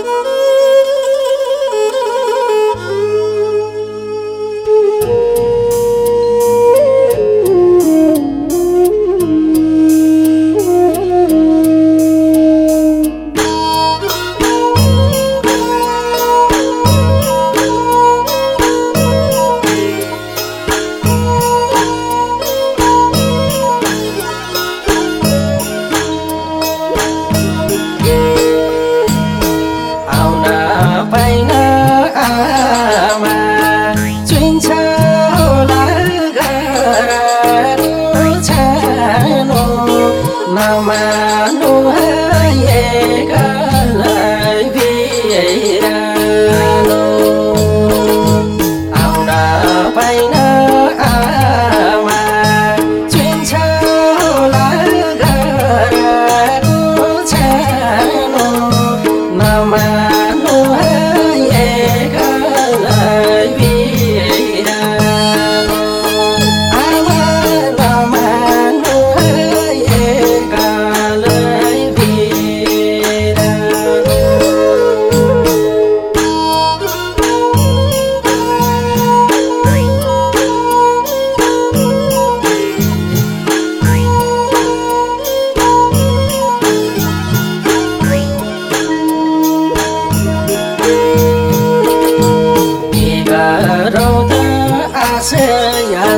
oh Why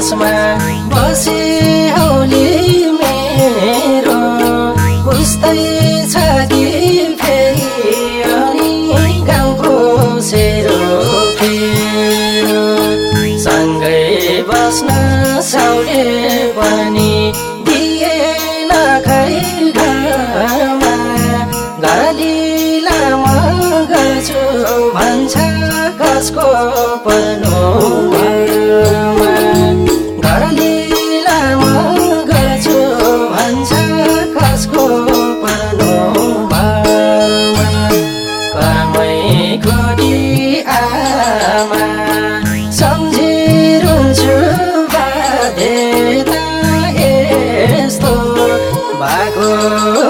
somewhere जान्छ कसको पर्नोमा कर्मै खोजी आमा सम्झिरहन्छु बाध्यता एस्तो भएको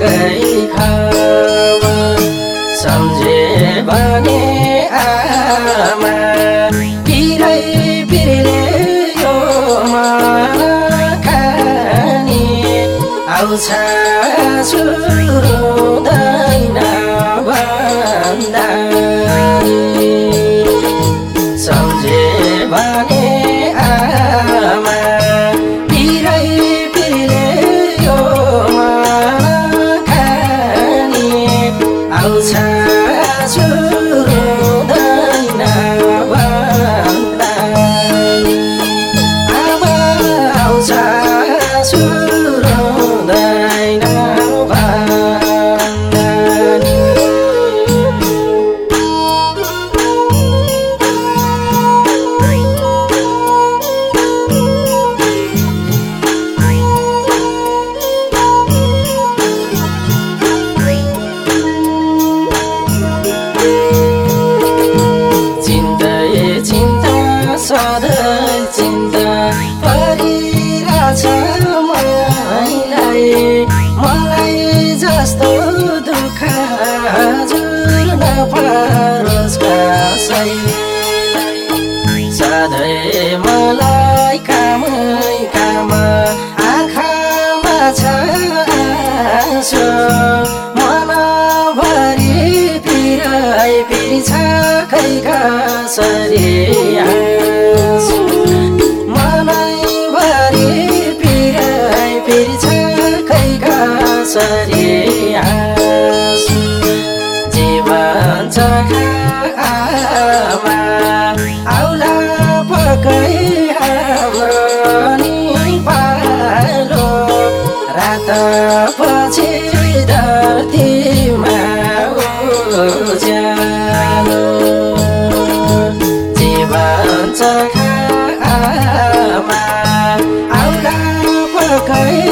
गई खावा सम्झे भने आमा। पिरै पिरले यो खानी आउँछ रोजका सधैँ मलाई कामै काम आँखामा छ आँसो मनभरि पिराइ पिर्छ खै कसरी मनैभरि पिराइ पिर्छ खै कसरी चखामा आउला पकै हाम्रो नि पालो रात पछि धरतीमा उज्यालो। जीवन चखामा आउला पकै